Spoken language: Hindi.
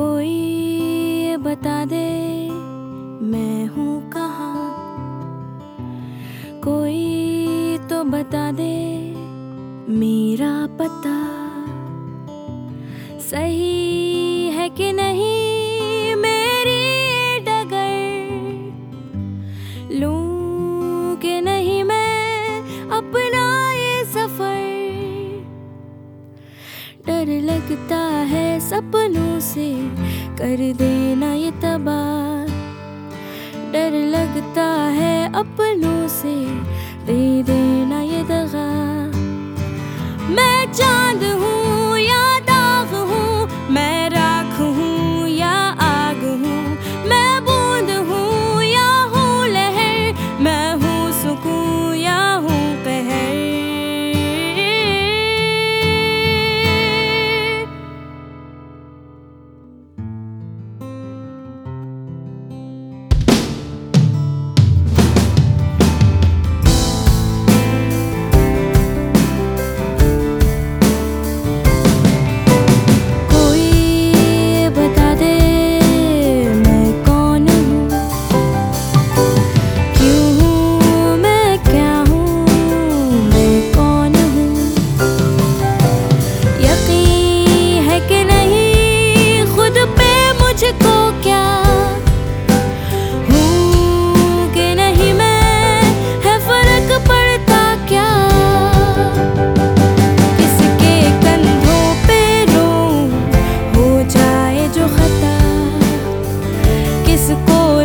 कोई बता दे मैं हूँ कहा? कोई तो बता दे मेरा पता कर देना ये तबाह। डर लगता है अपनों से, दे देना ये दगा। मैं चाँद इसको